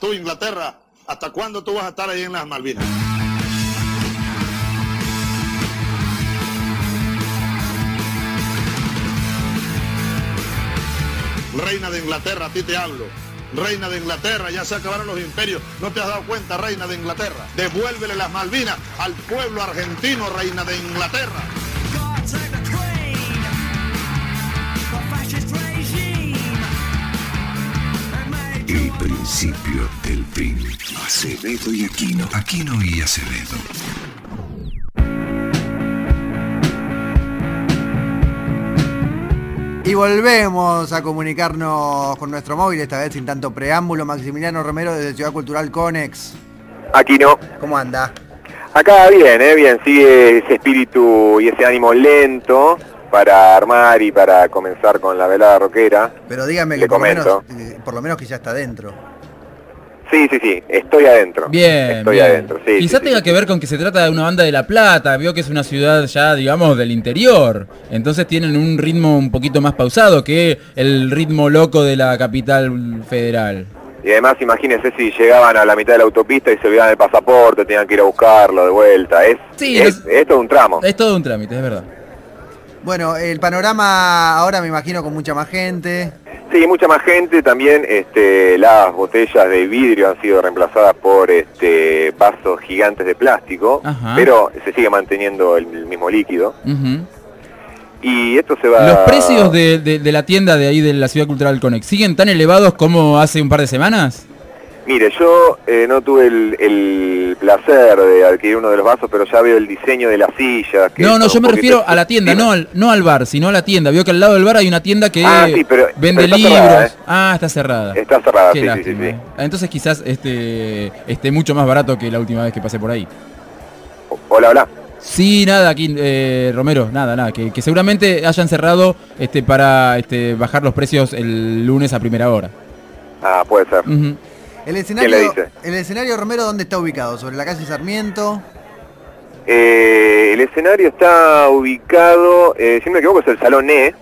Tú, Inglaterra, ¿hasta cuándo tú vas a estar ahí en las Malvinas? Reina de Inglaterra, a ti te hablo. Reina de Inglaterra, ya se acabaron los imperios. ¿No te has dado cuenta, Reina de Inglaterra? Devuélvele las Malvinas al pueblo argentino, Reina de Inglaterra. El principio del fin. Acevedo y Aquino. Aquino y Acevedo. Y volvemos a comunicarnos con nuestro móvil, esta vez sin tanto preámbulo. Maximiliano Romero desde Ciudad Cultural Conex. Aquí no. ¿Cómo anda? Acá bien, ¿eh? bien, sigue ese espíritu y ese ánimo lento para armar y para comenzar con la velada rockera. Pero dígame Le que por lo, menos, comento. eh, por lo menos que ya está dentro. Sí, sí, sí, estoy adentro. Bien, Estoy bien. adentro, sí. Quizá sí, tenga sí, que ver con que se trata de una banda de La Plata, vio que es una ciudad ya, digamos, del interior. Entonces tienen un ritmo un poquito más pausado que el ritmo loco de la capital federal. Y además imagínense si llegaban a la mitad de la autopista y se olvidaban el pasaporte, tenían que ir a buscarlo de vuelta. Es, Sí, es, es- es todo un tramo. Es todo un trámite, es verdad. Bueno, el panorama ahora me imagino con mucha más gente. Sí, mucha más gente. También este, las botellas de vidrio han sido reemplazadas por este, vasos gigantes de plástico, Ajá. pero se sigue manteniendo el, el mismo líquido. Y esto se va... Los precios de, de- de la tienda de ahí de la Ciudad Cultural Conex, ¿siguen tan elevados como hace un par de semanas? Mire, yo eh, no tuve el, el placer de adquirir uno de los vasos, pero ya veo el diseño de la silla. que No, no, yo me refiero a la tienda, no al, no al bar, sino a la tienda. Vio que al lado del bar hay una tienda que Ah, sí, pero- vende pero libros. cerrada, ¿eh? Ah, está cerrada. Está cerrada, sí, sí, eh. Entonces quizás este esté mucho más barato que la última vez que pasé por ahí. Hola, hola. Sí, nada, aquí, eh, Romero, nada, nada, que, que seguramente hayan cerrado este, para este, bajar los precios el lunes a primera hora. Ah, puede ser. El escenario, le dice? el escenario Romero, ¿dónde está ubicado? ¿Sobre la calle Sarmiento? Eh, el escenario está ubicado, eh, si no me equivoco, es el Salón E.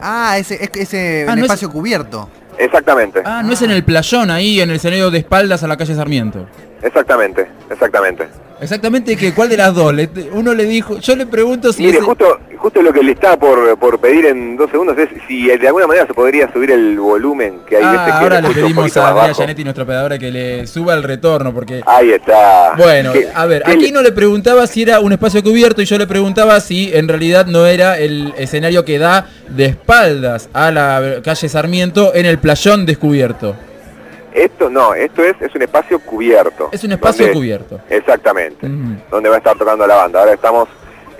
Ah, ese, es, ese Ah, es- espacio cubierto. Exactamente, Ah, no es en el playón ahí, en el escenario de espaldas a la calle Sarmiento. exactamente, exactamente. Exactamente, que ¿cuál de las dos? Uno le dijo, yo le pregunto si Mire, ese- justo, justo lo que le está por, por pedir en dos segundos es si de alguna manera se podría subir el volumen, que hay Ah, veces que ahora le pedimos a bajo. Janetti, nuestra operadora, que le suba el retorno, porque... Ahí está. Bueno, ¿Qué- a ver, aquí no le preguntaba si era un espacio cubierto y yo le preguntaba si en realidad no era el escenario que da de espaldas a la calle Sarmiento en el playón descubierto. Esto no, esto es, es un espacio cubierto. Es un espacio donde- cubierto. Exactamente. Donde va a estar tocando la banda. Ahora estamos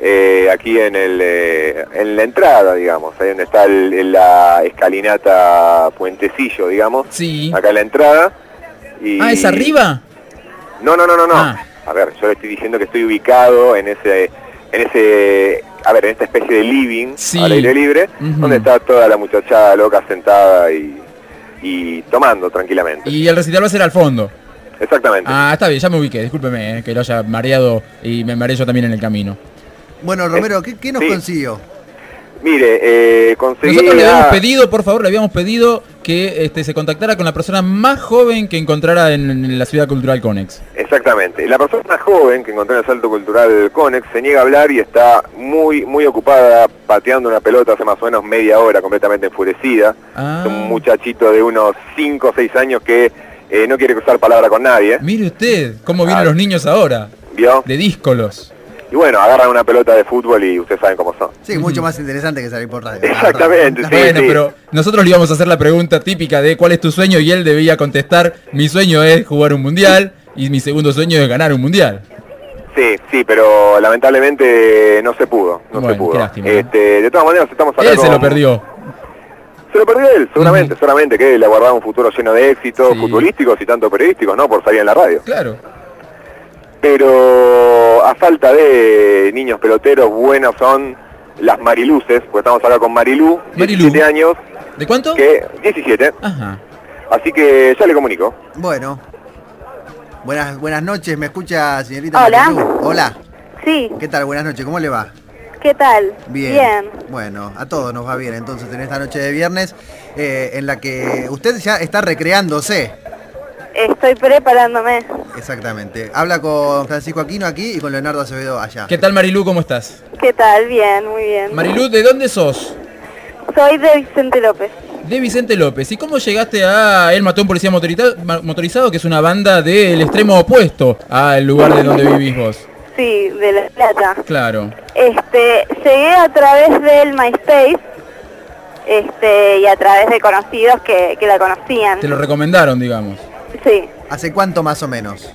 eh, aquí en el eh, en la entrada, digamos, ahí donde está el- en la escalinata puentecillo, digamos. Sí. Acá en la entrada. Y... Ah, ¿es arriba? No, no, no, no, no. Ah. A ver, yo le estoy diciendo que estoy ubicado en ese, en ese, a ver, en esta especie de living Sí. al aire libre, donde está toda la muchachada loca sentada y, y tomando tranquilamente. Y el recital va a ser al fondo. Exactamente. Ah, está bien, ya me ubiqué, discúlpeme, eh, que lo haya mareado y me mareé yo también en el camino. Bueno, Romero, ¿qué, qué nos sí. consiguió? Mire, eh, conseguí Nosotros le habíamos pedido, por favor, le habíamos pedido que este, se contactara con la persona más joven que encontrara en, en la Ciudad Cultural Conex. Exactamente. La persona más joven que encontré en el Salto Cultural Conex se niega a hablar y está muy muy ocupada pateando una pelota hace más o menos media hora, completamente enfurecida. Ah. Es un muchachito de unos 5 o 6 años que eh, no quiere cruzar palabra con nadie. Mire usted cómo vienen Ah. los niños ahora, ¿Vio? de díscolos. Y bueno, agarran una pelota de fútbol y ustedes saben cómo son. Sí, mucho más interesante que salir por radio. Exactamente, sí, bueno, sí. pero nosotros le íbamos a hacer la pregunta típica de cuál es tu sueño y él debía contestar, mi sueño es jugar un mundial y mi segundo sueño es ganar un mundial. Sí, sí, pero lamentablemente no se pudo. No Bueno, se pudo. qué lástima, ¿no? Este, de todas maneras estamos acá Él se lo perdió. Se lo perdió él, seguramente, seguramente, que le aguardaba un futuro lleno de éxitos Sí. futbolísticos y tanto periodísticos, ¿no? Por salir en la radio. Claro. Pero a falta de niños peloteros, buenos son las Mariluces, pues estamos acá con Marilú, Marilú. 17 años, ¿De cuánto? que 17, Ajá. así que ya le comunico. Bueno. Buenas, buenas noches, ¿me escucha señorita Hola. Marilú? Hola. Sí, ¿Qué tal? Buenas noches, ¿cómo le va? ¿qué tal? Bien. Bueno, a todos nos va bien entonces en esta noche de viernes eh, en la que usted ya está recreándose. Estoy preparándome. Exactamente. Habla con Francisco Aquino aquí y con Leonardo Acevedo allá. ¿Qué tal Marilú? ¿Cómo estás? ¿Qué tal? Bien, muy bien. Marilú, ¿de dónde sos? Soy de Vicente López. De Vicente López. ¿Y cómo llegaste a El Matón Policía Motorizado, que es una banda del extremo opuesto al lugar de donde vivís vos? Sí, de La Plata. Claro. Este, llegué a través del MySpace este, y a través de conocidos que, que la conocían. Te lo recomendaron, digamos. Sí. ¿Hace cuánto más o menos?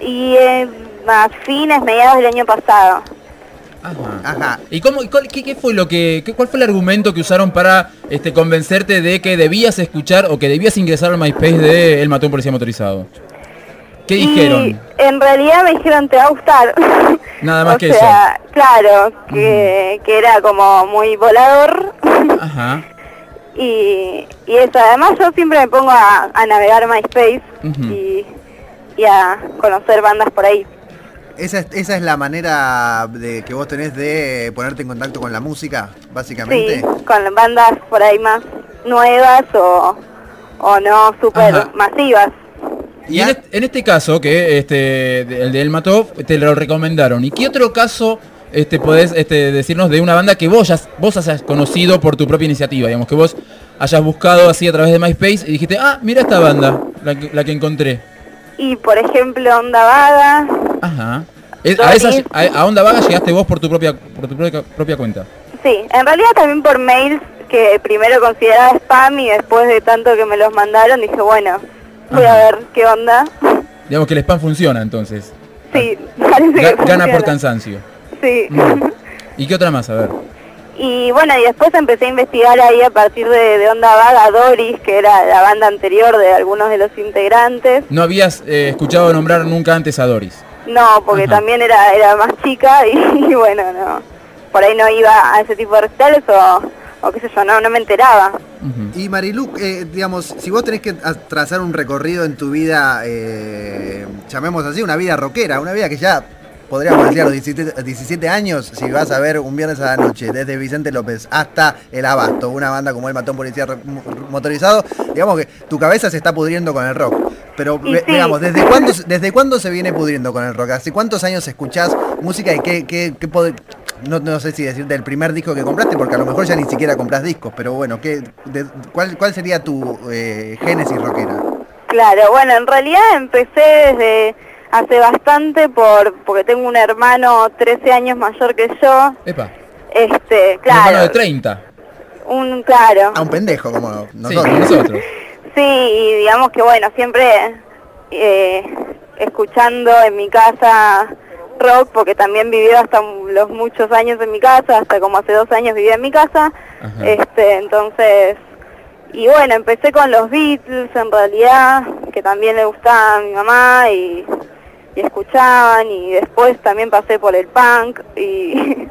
Y eh, a fines, mediados del año pasado. Ajá. Ajá. ¿Y cómo, y cuál, qué, qué fue lo que, qué- cuál fue el argumento que usaron para este, convencerte de que debías escuchar o que debías ingresar al MySpace de El Matón Policía Motorizado? ¿Qué Y dijeron? en realidad me dijeron te va a gustar. Nada más o que sea, Claro, que, que era como muy volador. Ajá. y, y eso, además yo siempre me pongo a, a navegar MySpace Ujú. y, y a conocer bandas por ahí. Esa es, esa es la manera de que vos tenés de ponerte en contacto con la música, básicamente. Sí, con bandas por ahí más nuevas o, o no súper masivas. Y en este, en este caso, que este, el de El Mató, te lo recomendaron. ¿Y qué otro caso este, podés este, decirnos de una banda que vos, ya, vos hayas conocido por tu propia iniciativa? Digamos, que vos hayas buscado así a través de MySpace y dijiste, ah, mira esta banda, la que, la que encontré. Y por ejemplo, Onda Vaga, Ajá. Es- a, esa, a, a Onda Vaga llegaste vos por tu propia, por tu propia, propia cuenta. sí, en realidad también por mails que primero consideraba spam y después de tanto que me los mandaron dije, bueno, voy a ver qué onda. Digamos que el spam funciona entonces. Sí, parece que Ga- gana por cansancio. Sí. ¿Y qué otra más? A ver. Y bueno, y después empecé a investigar ahí a partir de, de Onda Vaga Doris, que era la banda anterior de algunos de los integrantes. No habías eh, escuchado nombrar nunca antes a Doris. No, porque Ajá. también era, era más chica y, y bueno, no. Por ahí no iba a ese tipo de recitales o, o qué sé yo, no, no me enteraba. Y Marilu, eh, digamos, si vos tenés que trazar un recorrido en tu vida, eh, llamemos así, una vida rockera, una vida que ya podríamos decir a los 17, 17 años, si vas a ver un viernes a la noche, desde Vicente López hasta El Abasto, una banda como El Matón Policía Motorizado, digamos que tu cabeza se está pudriendo con el rock. Pero sí. digamos, ¿desde cuándo, ¿desde cuándo se viene pudriendo con el rock? ¿Hace cuántos años escuchás música y qué, qué, qué no, no sé si decirte el primer disco que compraste, porque a lo mejor ya ni siquiera compras discos, pero bueno, ¿qué, de- cuál, ¿cuál sería tu eh, génesis rockera? Claro, bueno, en realidad empecé desde hace bastante por porque tengo un hermano 13 años mayor que yo. Epa. Este, Un hermano de claro, 30. un claro. A un pendejo como Sí, nosotros. como nosotros. Sí, y digamos que bueno, siempre eh, escuchando en mi casa rock, porque también vivió hasta los muchos años en mi casa, hasta como hace dos años vivía en mi casa. Ajá. Este, entonces, y bueno, empecé con los Beatles en realidad, que también le gustaban a mi mamá y, y escuchaban, y después también pasé por el punk y,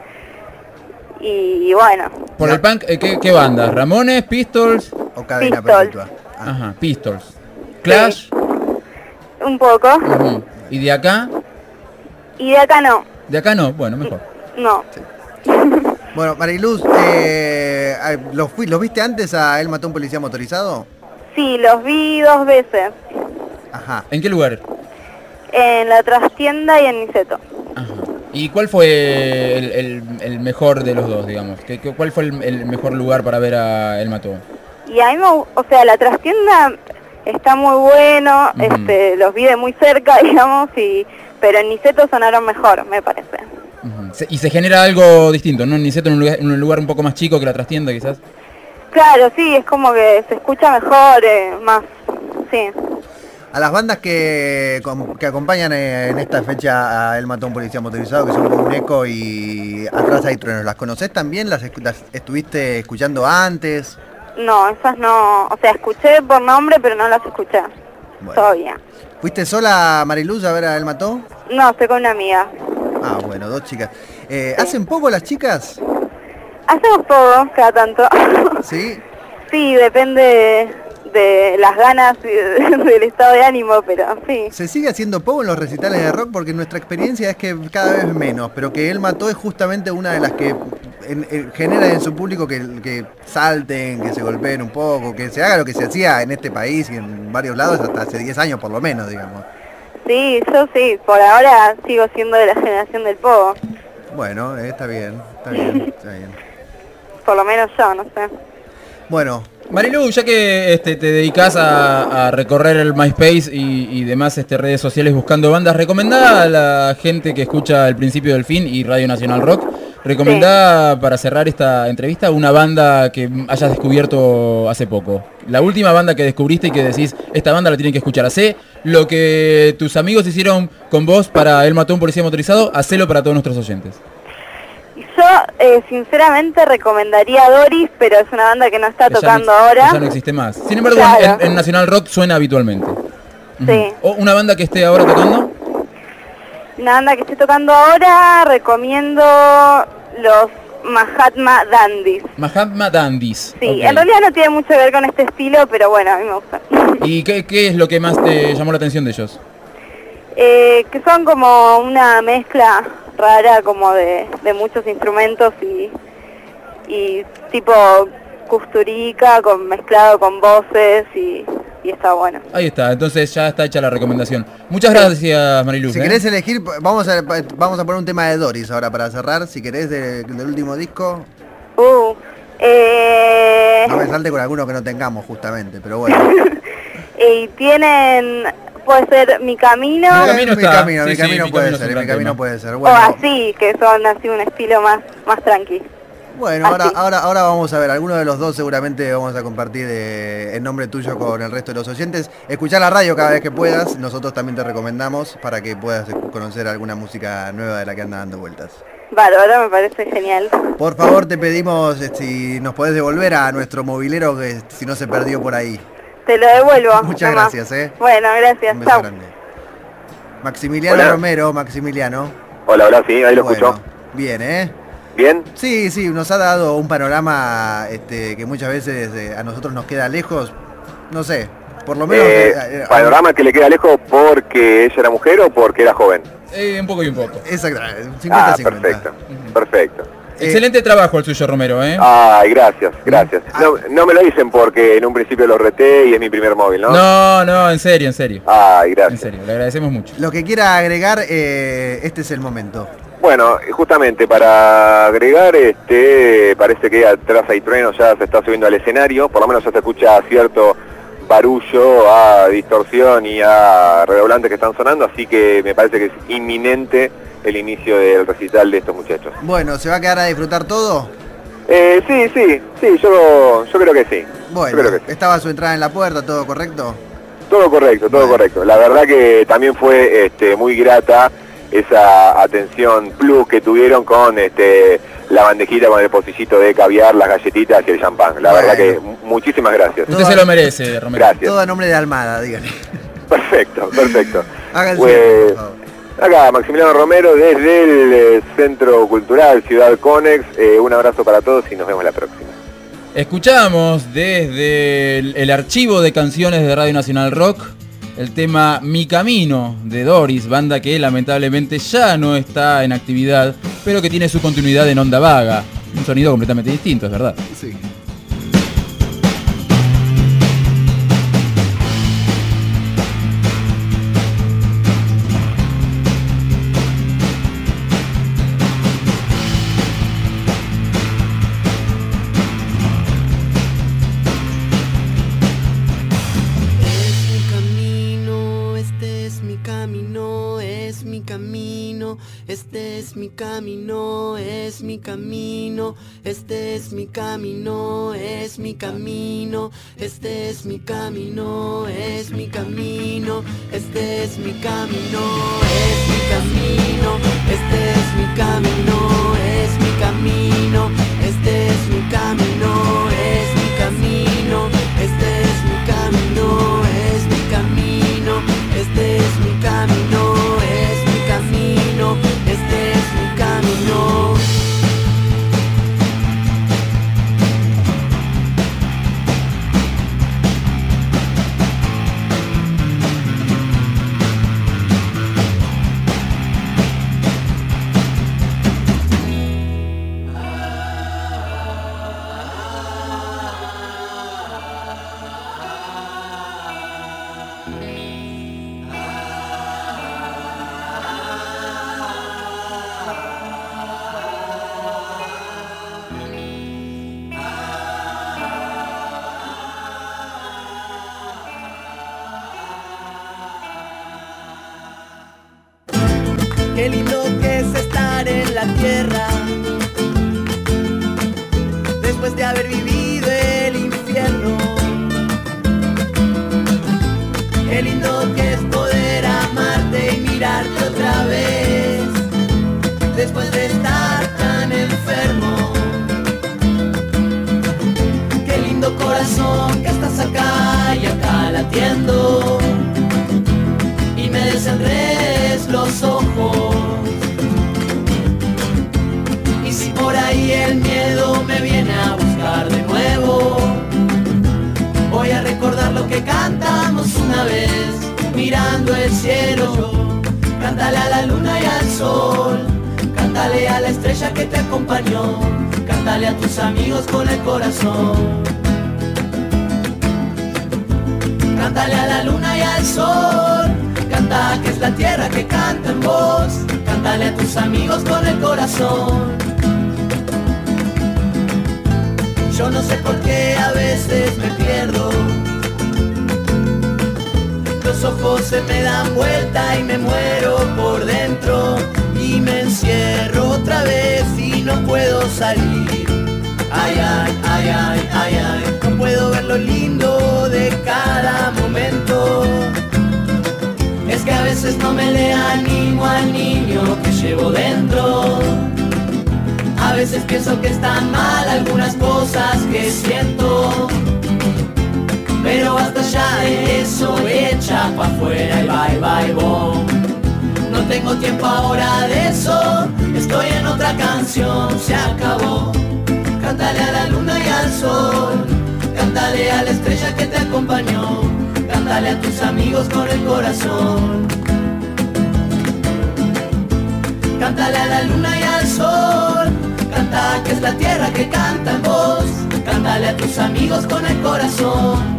y bueno, Por el punk, eh, ¿qué, qué banda? ¿Ramones? ¿Pistols? O cadena Pistols. perpetua. Ah. Ajá, Pistols. ¿Clash? un poco. ¿Y de acá? Y de acá no, De acá no, bueno, mejor. no. Bueno, Mariluz, eh, ¿los, fui- ¿los viste antes a Él mató a un policía motorizado? Sí, los vi dos veces, Ajá. ¿En qué lugar? En la trastienda y en Niceto. Ajá. ¿Y cuál fue el, el- el mejor de los dos, digamos? ¿Qué, qué- cuál fue el, el mejor lugar para ver a El Mató? Y a mí, me o sea, la trastienda está muy bueno, este, los vi de muy cerca, digamos, y pero en Niceto sonaron mejor, me parece. Se- y se genera algo distinto, ¿no? En Niceto en un lugar, en un lugar un poco más chico que la trastienda, quizás. Claro, sí, es como que se escucha mejor, eh, más, sí. A las bandas que, com- que acompañan eh, en esta fecha a El mató a un policía motorizado, que son un eco y Atrás hay truenos, ¿las conoces también? ¿Las, estuviste escuchando antes? No, esas no, o sea, escuché por nombre, pero no las escuché Bueno. todavía. ¿Fuiste sola, Mariluz, a ver a El mató? No, estoy con una amiga. Ah, bueno, dos chicas. Eh, ¿Hacen poco las chicas? Hacemos todo, cada tanto. ¿Sí? sí, depende de las ganas del estado de ánimo, pero sí. ¿Se sigue haciendo poco en los recitales de rock? Porque nuestra experiencia es que cada vez menos, pero que él mató es justamente una de las que en- en- genera en su público que, que salten, que se golpeen un poco, que se haga lo que se hacía en este país y en varios lados hasta hace 10 años por lo menos, digamos. Sí, yo sí, por ahora sigo siendo de la generación del pogo. Bueno, eh, está bien, está bien, está bien. Por lo menos yo, no sé. Bueno, Marilu, ya que este, te dedicas a, a recorrer el MySpace y, y demás este, redes sociales buscando bandas, recomendá a la gente que escucha El Principio del Fin y Radio Nacional Rock, recomendá para cerrar esta entrevista una banda que hayas descubierto hace poco. La última banda que descubriste y que decís, esta banda la tienen que escuchar. Hacé lo que tus amigos hicieron con vos para El Mató a un Policía Motorizado, hacelo para todos nuestros oyentes. Eh, sinceramente, recomendaría Doris, pero es una banda que no está no tocando ahora. Ya no existe más. Sin embargo, Claro. en, en Nacional Rock suena habitualmente. Sí. ¿O una banda que esté ahora tocando? Una banda que estoy tocando ahora, recomiendo los Mahatma Dandis. Mahatma Dandis. Sí, Ok. en realidad no tiene mucho que ver con este estilo, pero bueno, a mí me gusta. ¿Y qué, qué es lo que más te llamó la atención de ellos? Eh, que son como una mezcla rara como de, de muchos instrumentos y, y tipo custurica con mezclado con voces y, y está bueno. Ahí está, entonces ya está hecha la recomendación. Muchas gracias, Marilu. si ¿eh? querés elegir, vamos a, vamos a poner un tema de Doris ahora para cerrar, si querés de- del último disco. Uh, eh, No me salte con alguno que no tengamos justamente, pero bueno. y tienen, puede ser Mi Camino Mi Camino mi camino, Sí, mi sí, camino Mi puede Camino ser, mi camino puede ser. o así, que son así un estilo más, más tranqui. bueno ahora, ahora, ahora vamos a ver, alguno de los dos seguramente vamos a compartir eh, en nombre tuyo con el resto de los oyentes. Escuchar la radio cada vez que puedas, nosotros también te recomendamos para que puedas conocer alguna música nueva de la que anda dando vueltas. Bárbaro, me parece genial. Por favor, te pedimos eh, si nos podés devolver a nuestro movilero que si no se perdió por ahí. Te lo devuelvo. Muchas nomás. gracias, eh. Bueno, gracias. Un beso Chau. grande. Maximiliano Hola. Romero, Maximiliano. Hola, hola, sí, ahí lo Bueno, escucho. Bien, ¿eh? ¿Bien? Sí, sí, nos ha dado un panorama este, que muchas veces eh, a nosotros nos queda lejos. No sé, por lo menos... Eh, eh, eh, panorama que le queda lejos porque ella era mujer o porque era joven. Eh, un poco y un poco. Exacto, 50-50. Ah, perfecto, perfecto. Eh, Excelente trabajo el suyo, Romero, ¿eh? Ay, gracias, gracias. Ah. No, no me lo dicen porque en un principio lo reté y es mi primer móvil, ¿no? No, no, en serio, en serio. Ay, En gracias. serio, le agradecemos mucho. Lo que quiera agregar, eh, este es el momento. Bueno, justamente para agregar, este, parece que atrás hay trueno, ya se está subiendo al escenario, por lo menos ya se escucha cierto barullo, a distorsión y a redoblantes que están sonando, así que me parece que es inminente el inicio del recital de estos muchachos. Bueno, ¿se va a quedar a disfrutar todo? Eh, sí, sí, sí, yo, yo creo que sí. Bueno, yo creo que sí. estaba su entrada en la puerta, ¿todo correcto? Todo correcto, todo Bueno. correcto. La verdad que también fue este, muy grata esa atención plus que tuvieron con este, la bandejita con el pocillito de caviar, las galletitas y el champán. La Bueno. verdad que mu- muchísimas gracias. Usted se lo merece, Romero. Gracias. Todo a nombre de Almada, díganle. Perfecto, perfecto. Háganse, Pues. Acá, Maximiliano Romero desde el eh, Centro Cultural Ciudad Conex. Eh, un abrazo para todos y nos vemos la próxima. Escuchamos desde el, el archivo de canciones de Radio Nacional Rock el tema Mi Camino de Doris, banda que lamentablemente ya no está en actividad, pero que tiene su continuidad en onda vaga. Un sonido completamente distinto, es verdad. Sí. Este es mi camino, es mi camino, este es mi camino, es mi camino, este es mi camino, es mi camino, este es mi camino, es mi camino, este es mi camino, es mi camino, este es mi camino, es mi camino, este es mi camino, es mi camino, este es mi camino. Después de haber vivido el infierno. Qué lindo que es poder amarte y mirarte otra vez. Después de estar tan enfermo. Qué lindo corazón que estás acá y acá latiendo. Mirando el cielo. Cántale a la luna y al sol, cántale a la estrella que te acompañó, cántale a tus amigos con el corazón. Cántale a la luna y al sol, canta que es la tierra que canta en voz, cántale a tus amigos con el corazón. Yo no sé por qué a veces me pierdo. Los ojos se me dan vuelta y me muero por dentro. Y me encierro otra vez y no puedo salir. Ay, ay, ay, ay, ay, ay. No puedo ver lo lindo de cada momento. Es que a veces no me le animo al niño que llevo dentro. A veces pienso que están mal algunas cosas que siento. Pero basta ya de eso, echa pa' afuera y bye bye bom. No tengo tiempo ahora de eso, estoy en otra canción, se acabó. Cántale a la luna y al sol, cántale a la estrella que te acompañó, cántale a tus amigos con el corazón. Cántale a la luna y al sol, canta que es la tierra que canta en voz, cántale a tus amigos con el corazón.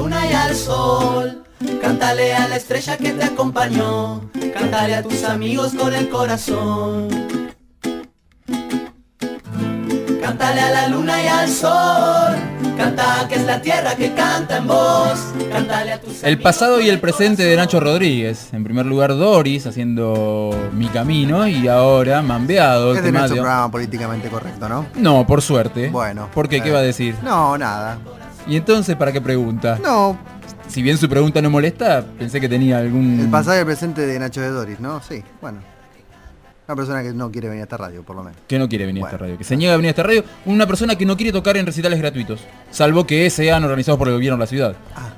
Luna y al sol, cántale a la estrella que te acompañó, cántale a tus amigos con el corazón. Cántale a la luna y al sol, canta que es la tierra que canta en voz, cántale a tus El amigos pasado y el presente de Nacho Rodríguez. En primer lugar Doris haciendo Mi Camino y ahora Mambeado. el Es de de- programa políticamente correcto, ¿no? No, por suerte. Bueno. ¿Por qué? ¿Qué eh, va a decir? No, nada. ¿Y entonces para qué pregunta? No, Si bien su pregunta no molesta, pensé que tenía algún... el pasado y el presente de Nacho de Doris, ¿no? Sí, bueno. Una persona que no quiere venir a esta radio, por lo menos. Que no quiere venir a esta radio, que se niega a venir a esta radio, una persona que no quiere tocar en recitales gratuitos, salvo que sean organizados por el gobierno de la ciudad. Ah.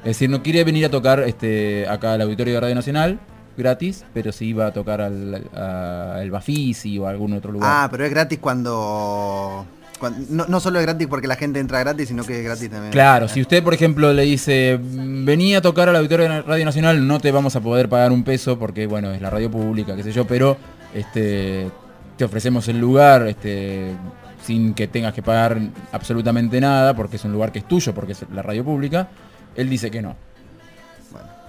Es decir, no quiere venir a tocar este acá al auditorio de Radio Nacional gratis, pero sí va a tocar al, a- al Bafisi o a algún otro lugar. Ah, pero es gratis cuando... no, no solo es gratis porque la gente entra gratis, sino que es gratis también. Claro, si usted por ejemplo le dice, vení a tocar al auditorio de Radio Nacional, no te vamos a poder pagar un peso porque bueno, es la radio pública, qué sé yo, pero este te ofrecemos el lugar este sin que tengas que pagar absolutamente nada, porque es un lugar que es tuyo, porque es la radio pública, él dice que no.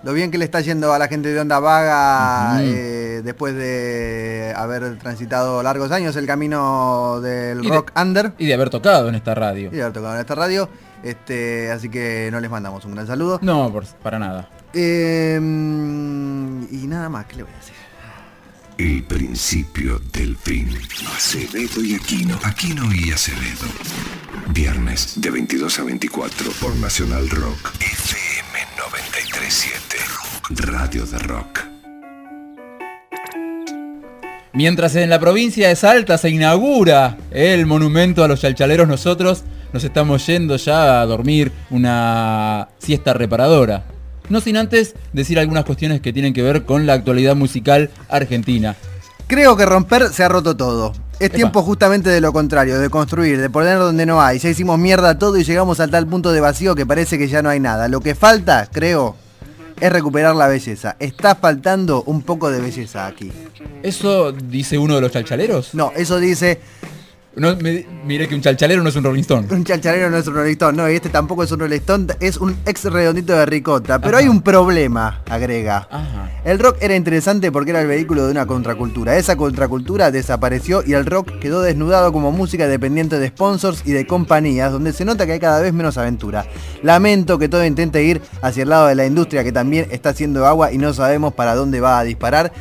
Lo bien que le está yendo a la gente de Onda Vaga eh, después de haber transitado largos años el camino del Y de- rock under Y de haber tocado en esta radio. y de haber tocado en esta radio. Este, así que no les mandamos un gran saludo. No, por- para nada. Eh, y nada más, ¿qué le voy a decir? El principio del fin. Acevedo y Aquino. Aquino y Acevedo. Viernes de 22 a 24 por Nacional Rock. FM 937. Radio de Rock. Mientras en la provincia de Salta se inaugura el monumento a los chalchaleros, nosotros nos estamos yendo ya a dormir una siesta reparadora. No sin antes decir algunas cuestiones que tienen que ver con la actualidad musical argentina. Creo que romper se ha roto todo. Es Epa. tiempo justamente de lo contrario, de construir, de poner donde no hay. Ya hicimos mierda todo y llegamos a tal punto de vacío que parece que ya no hay nada. Lo que falta, creo, es recuperar la belleza. Está faltando un poco de belleza aquí. ¿Eso dice uno de los chalchaleros? No, eso dice No, me- mire que un chalchalero no es un Rolling Stone. un chalchalero no es un Rolling Stone. No, y este tampoco es un Rolling Stone, es un ex redondito de ricota. Pero hay un problema, agrega. Ajá. El rock era interesante porque era el vehículo de una contracultura. Esa contracultura desapareció y el rock quedó desnudado como música dependiente de sponsors y de compañías, donde se nota que hay cada vez menos aventura. Lamento que todo intente ir hacia el lado de la industria que también está haciendo agua y no sabemos para dónde va a disparar.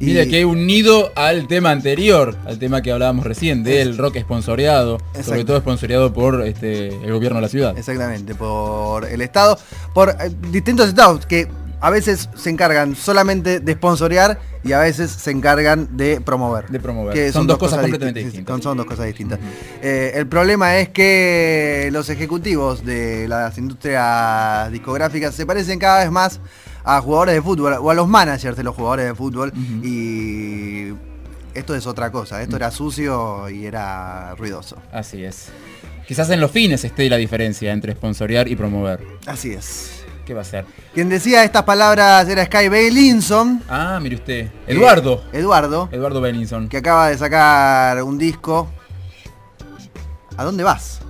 Y Mira que unido al tema anterior, al tema que hablábamos recién, del rock esponsoreado, sobre todo esponsoreado por este, el gobierno de la ciudad. Exactamente, por el Estado, por eh, distintos estados que a veces se encargan solamente de sponsorear y a veces se encargan de promover. De promover. Que Son dos cosas completamente disti- distintas. Son, son dos cosas distintas. Eh, el problema es que los ejecutivos de las industrias discográficas se parecen cada vez más a jugadores de fútbol o a los managers de los jugadores de fútbol y esto es otra cosa. Esto era sucio y era ruidoso. Así es. Quizás en los fines esté la diferencia entre sponsorear y promover. Así es. ¿Qué va a ser? Quien decía estas palabras era Sky Bailinson. Ah, mire usted. Eduardo. Eh, Eduardo, Eduardo Bellinson. que acaba de sacar un disco. ¿A dónde vas?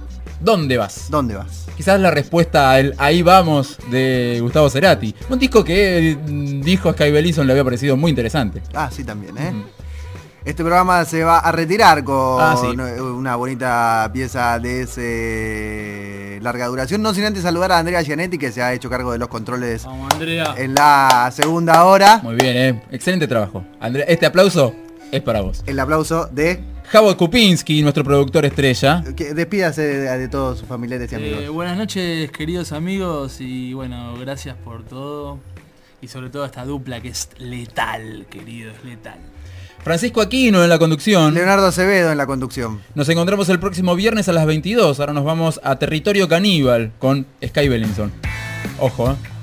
¿Dónde vas? ¿Dónde vas? Quizás la respuesta al Ahí vamos de Gustavo Cerati. Un disco que dijo a Sky Bellinson le había parecido muy interesante. Ah, sí, también, ¿eh? Este programa se va a retirar con Ah, sí. una bonita pieza de ese larga duración. No sin antes saludar a Andrea Gianetti, que se ha hecho cargo de los controles Vamos, Andrea. en la segunda hora. Muy bien, ¿eh? Excelente trabajo. Andrea, este aplauso es para vos. El aplauso de... Javo Kupinski, nuestro productor estrella. que despídase de, de todos sus familiares y amigos. Eh, buenas noches, queridos amigos, y bueno, gracias por todo. Y sobre todo esta dupla que es letal, querido, es letal. Francisco Aquino en la conducción. Leonardo Acevedo en la conducción. Nos encontramos el próximo viernes a las 22. Ahora nos vamos a Territorio Caníbal con Sky Bellinson. Ojo, ¿eh?